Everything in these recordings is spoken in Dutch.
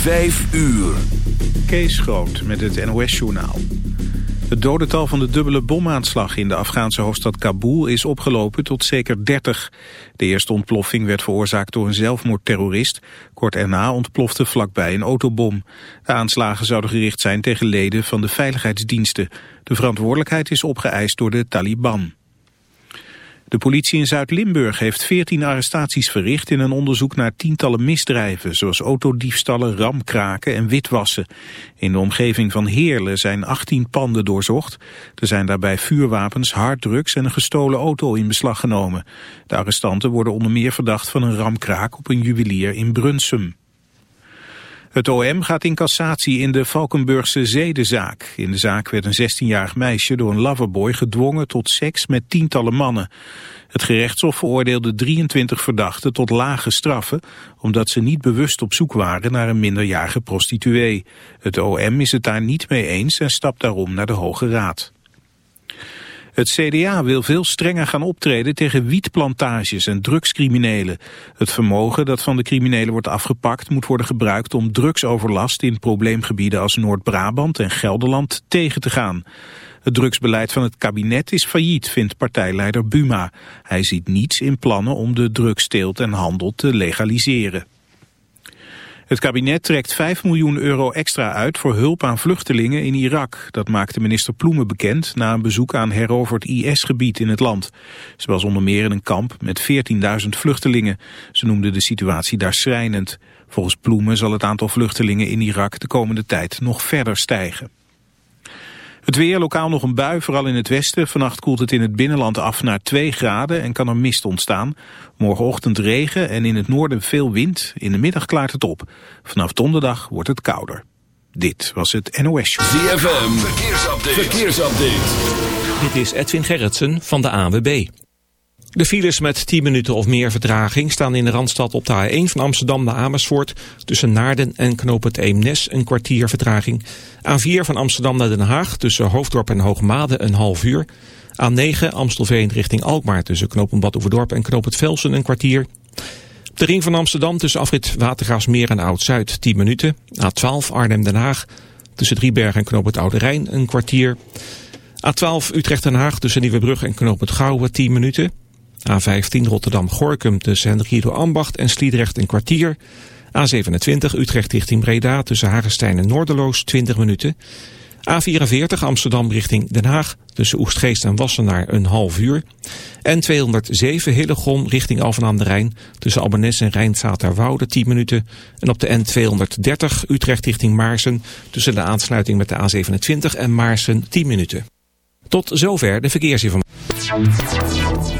Vijf uur. Kees Groot met het NOS-journaal. Het dodental van de dubbele bomaanslag in de Afghaanse hoofdstad Kabul is opgelopen tot zeker 30. De eerste ontploffing werd veroorzaakt door een zelfmoordterrorist. Kort erna ontplofte vlakbij een autobom. De aanslagen zouden gericht zijn tegen leden van de veiligheidsdiensten. De verantwoordelijkheid is opgeëist door de Taliban. De politie in Zuid-Limburg heeft 14 arrestaties verricht in een onderzoek naar tientallen misdrijven, zoals autodiefstallen, ramkraken en witwassen. In de omgeving van Heerlen zijn 18 panden doorzocht. Er zijn daarbij vuurwapens, harddrugs en een gestolen auto in beslag genomen. De arrestanten worden onder meer verdacht van een ramkraak op een juwelier in Brunsum. Het OM gaat in cassatie in de Valkenburgse zedenzaak. In de zaak werd een 16-jarig meisje door een loverboy gedwongen tot seks met tientallen mannen. Het gerechtshof veroordeelde 23 verdachten tot lage straffen... omdat ze niet bewust op zoek waren naar een minderjarige prostituee. Het OM is het daar niet mee eens en stapt daarom naar de Hoge Raad. Het CDA wil veel strenger gaan optreden tegen wietplantages en drugscriminelen. Het vermogen dat van de criminelen wordt afgepakt moet worden gebruikt om drugsoverlast in probleemgebieden als Noord-Brabant en Gelderland tegen te gaan. Het drugsbeleid van het kabinet is failliet, vindt partijleider Buma. Hij ziet niets in plannen om de drugsteelt en handel te legaliseren. Het kabinet trekt 5 miljoen euro extra uit voor hulp aan vluchtelingen in Irak. Dat maakte minister Ploemen bekend na een bezoek aan heroverd IS-gebied in het land. Ze was onder meer in een kamp met 14.000 vluchtelingen. Ze noemde de situatie daar schrijnend. Volgens Ploemen zal het aantal vluchtelingen in Irak de komende tijd nog verder stijgen. Het weer, lokaal nog een bui, vooral in het westen. Vannacht koelt het in het binnenland af naar 2 graden en kan er mist ontstaan. Morgenochtend regen en in het noorden veel wind. In de middag klaart het op. Vanaf donderdag wordt het kouder. Dit was het NOS ZFM, verkeersupdate. verkeersupdate. Dit is Edwin Gerritsen van de AWB. De files met 10 minuten of meer vertraging staan in de Randstad op de A1 van Amsterdam naar Amersfoort. Tussen Naarden en Knoop het Eemnes een kwartier vertraging. A4 van Amsterdam naar Den Haag tussen Hoofddorp en Hoogmade een half uur. A9 Amstelveen richting Alkmaar tussen Knoop Badhoevedorp en Knoop het Velsen een kwartier. De ring van Amsterdam tussen afrit Watergraafsmeer en Oud-Zuid 10 minuten. A12 Arnhem-Den Haag tussen Driebergen en Knoop Oude Rijn een kwartier. A12 Utrecht-Den Haag tussen Nieuwebrug en Knoop het Gouwen 10 minuten. A15 Rotterdam-Gorkum tussen Hendrikido Ambacht en Sliedrecht een kwartier. A27 Utrecht richting Breda tussen Hagestein en Noorderloos 20 minuten. A44 Amsterdam richting Den Haag tussen Oegstgeest en Wassenaar een half uur. En 207 Hillegom richting Alphen aan de Rijn tussen Albenes en Rijnzaterwoude 10 minuten. En op de N230 Utrecht richting Maarsen tussen de aansluiting met de A27 en Maarsen 10 minuten. Tot zover de verkeersinformatie.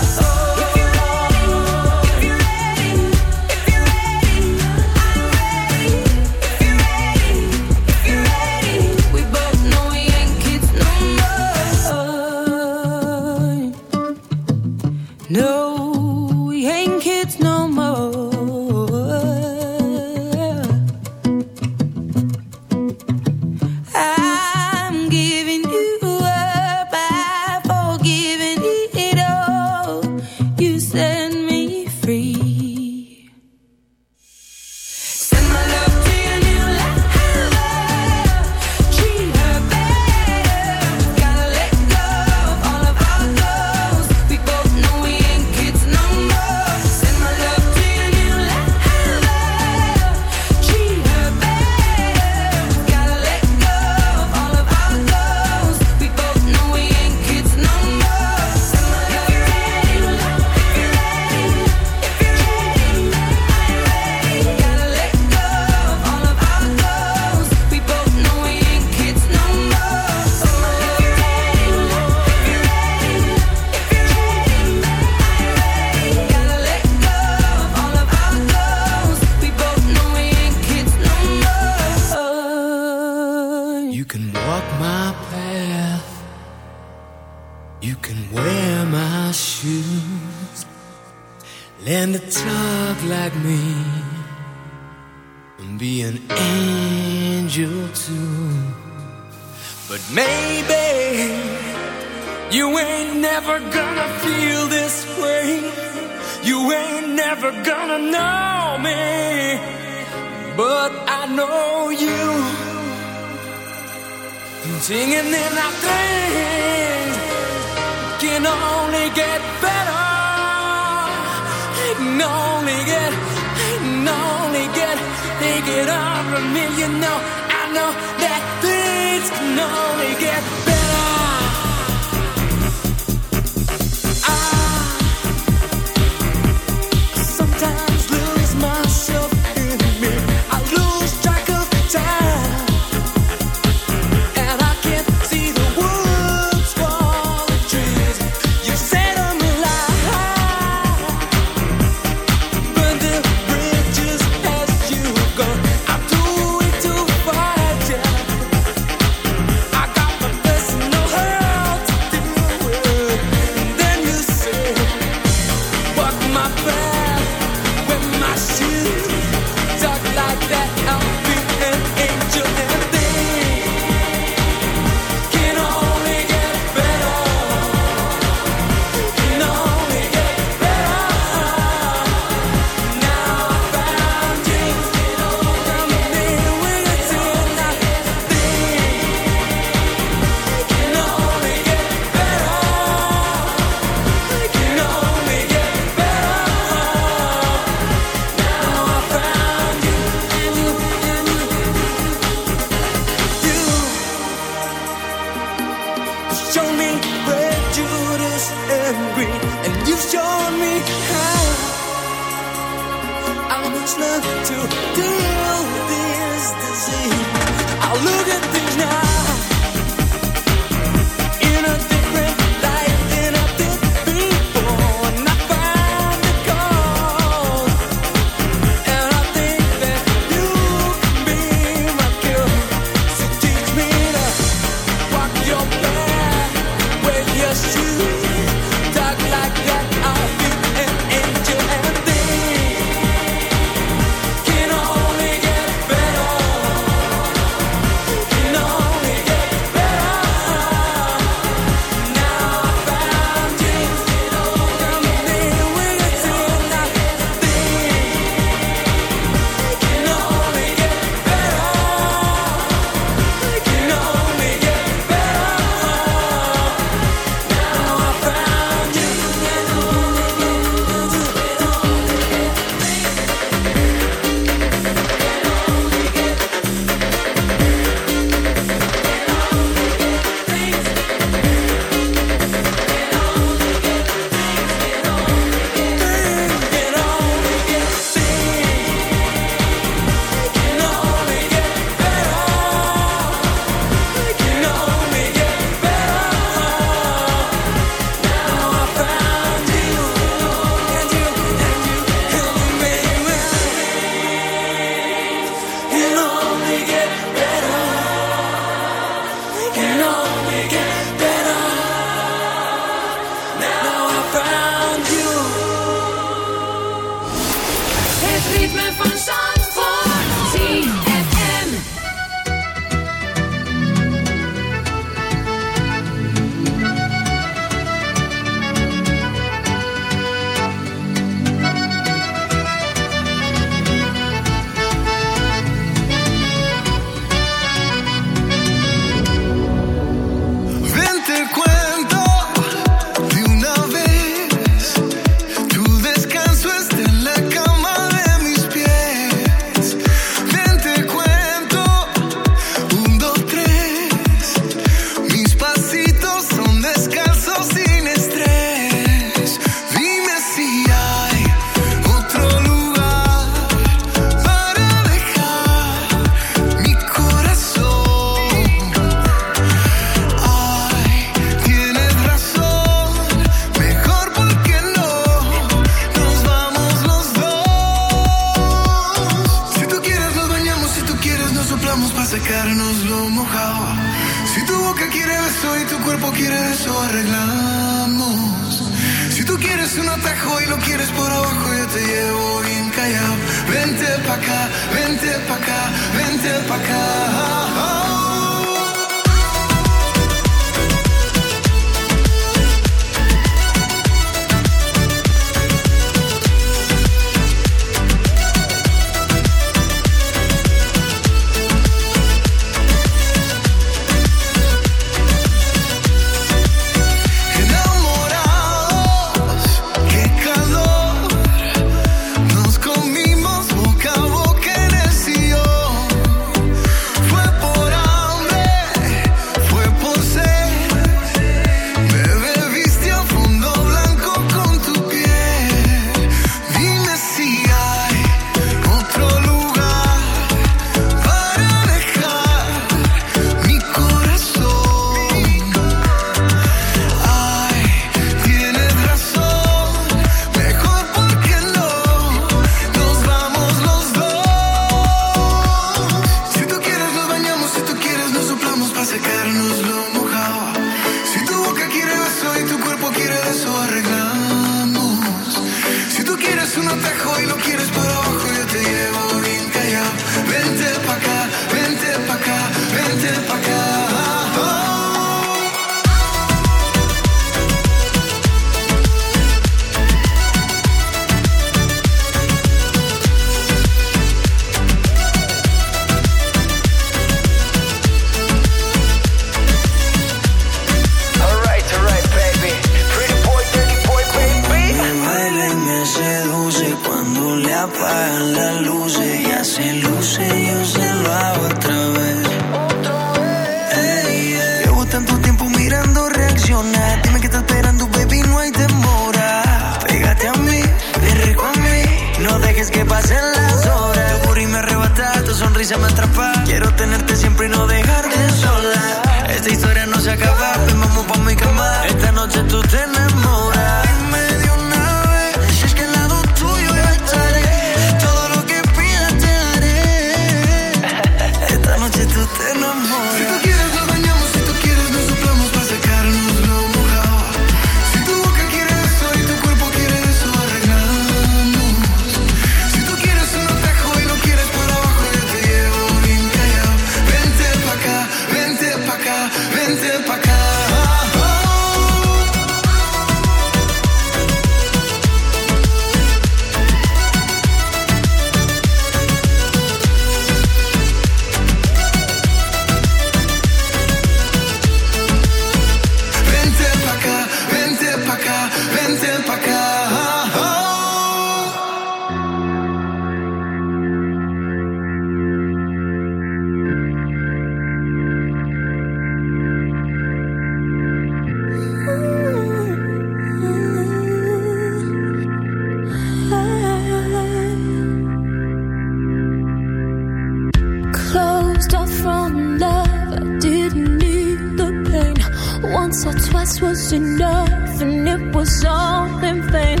Stuff from love, I didn't need the pain. Once or twice was enough, and it was all in vain.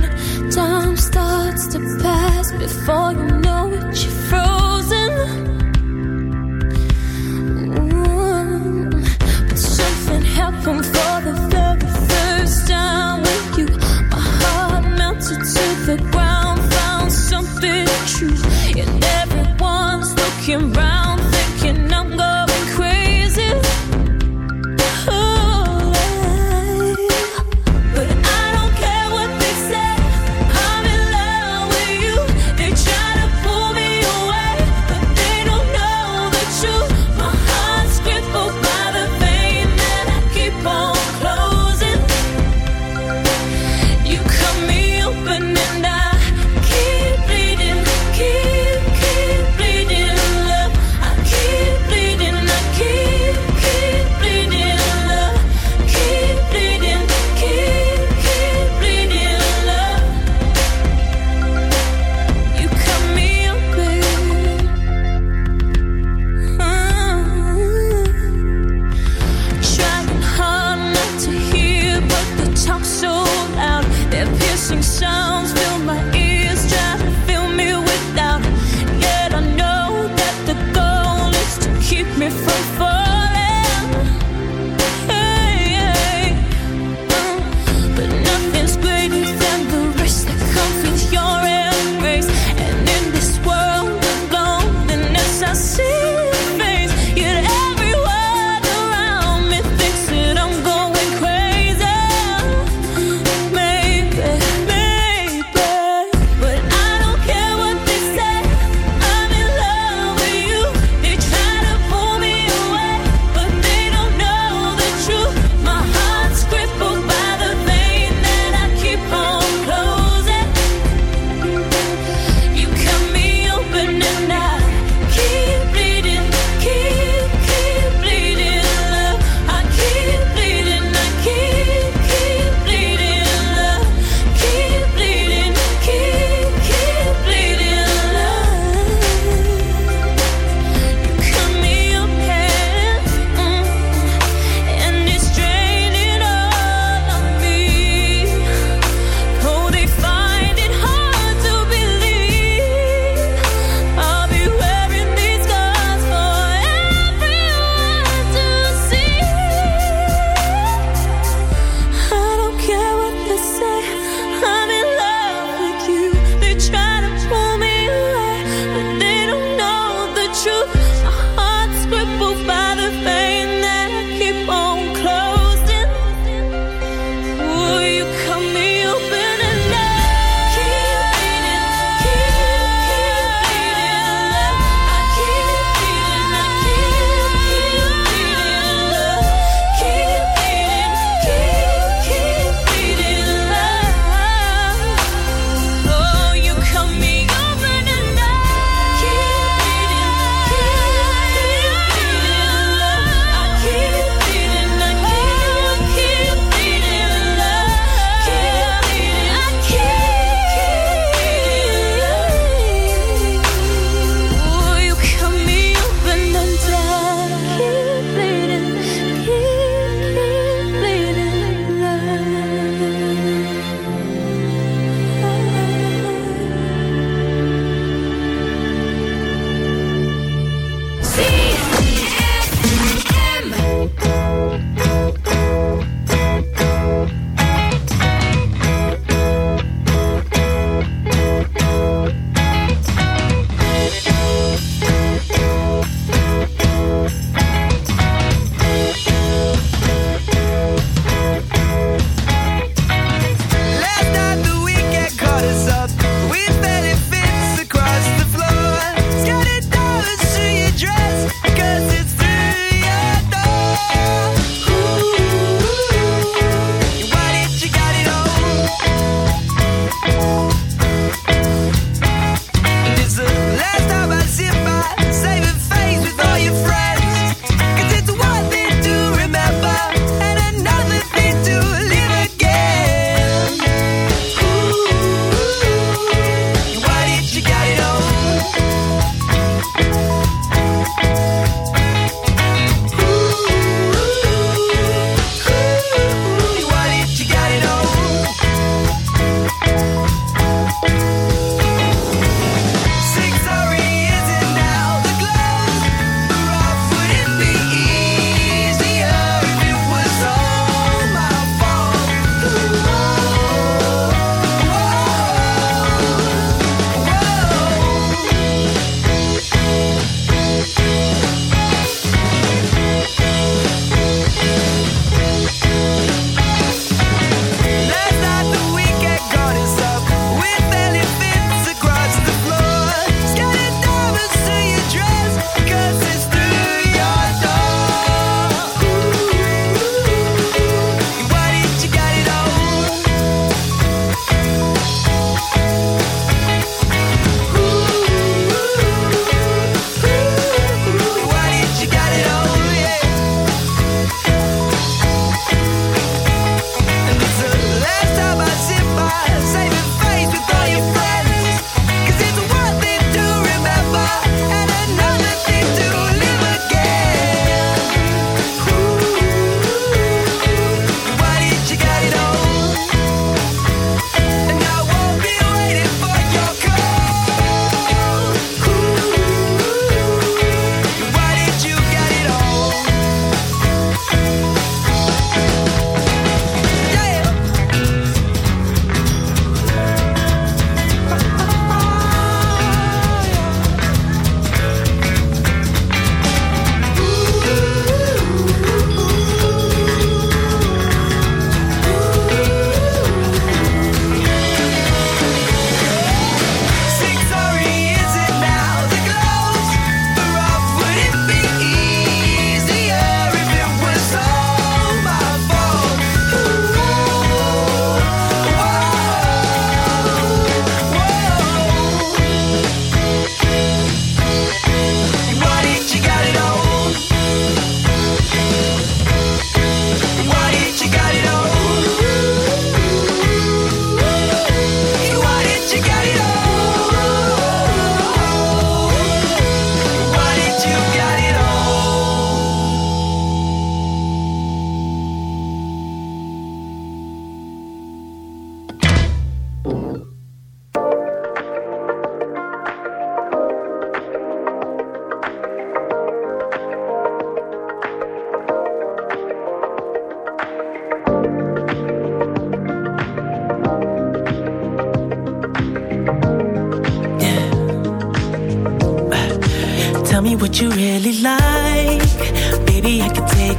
Time starts to pass before you know it, you're.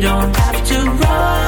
don't have to run.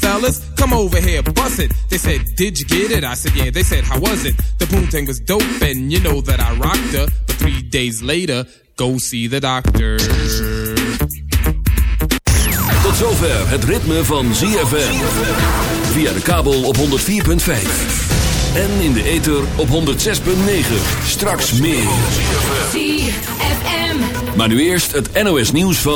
fellas, come over here, bust it. They said, Did you get it? I said, Yeah. They said, How was it? The poontang was dope, and you know that I rocked her. But three days later, go see the doctor. Tot zover het ritme van ZFM. Via de kabel op 104.5. En in de ether op 106.9. Straks meer. ZFM. Maar nu eerst het NOS nieuws van...